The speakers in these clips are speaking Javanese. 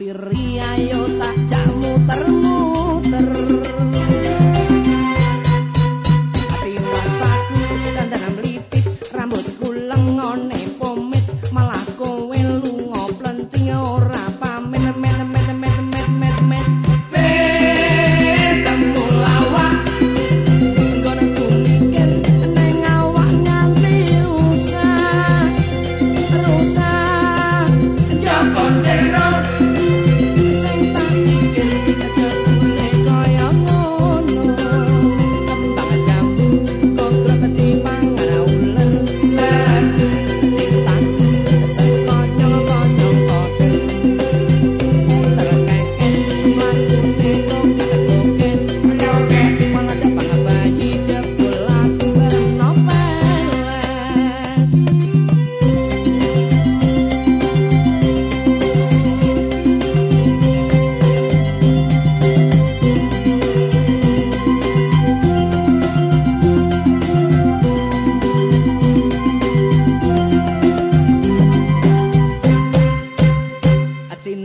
mampir ayo tak jak muter-muter Riwasaku dandanan mlipis Rambutku lengone pom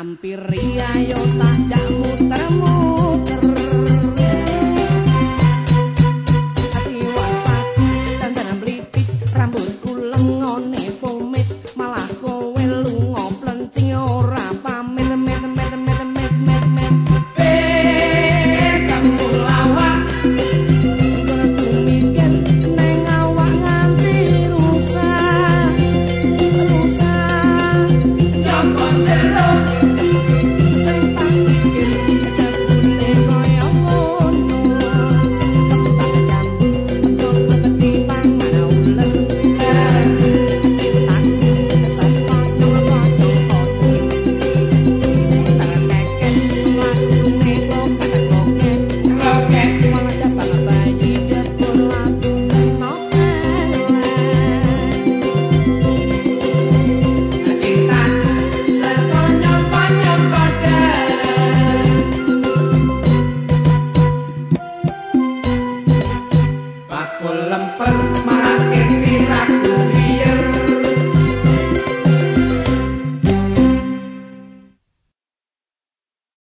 ampir iya yo tak jak muter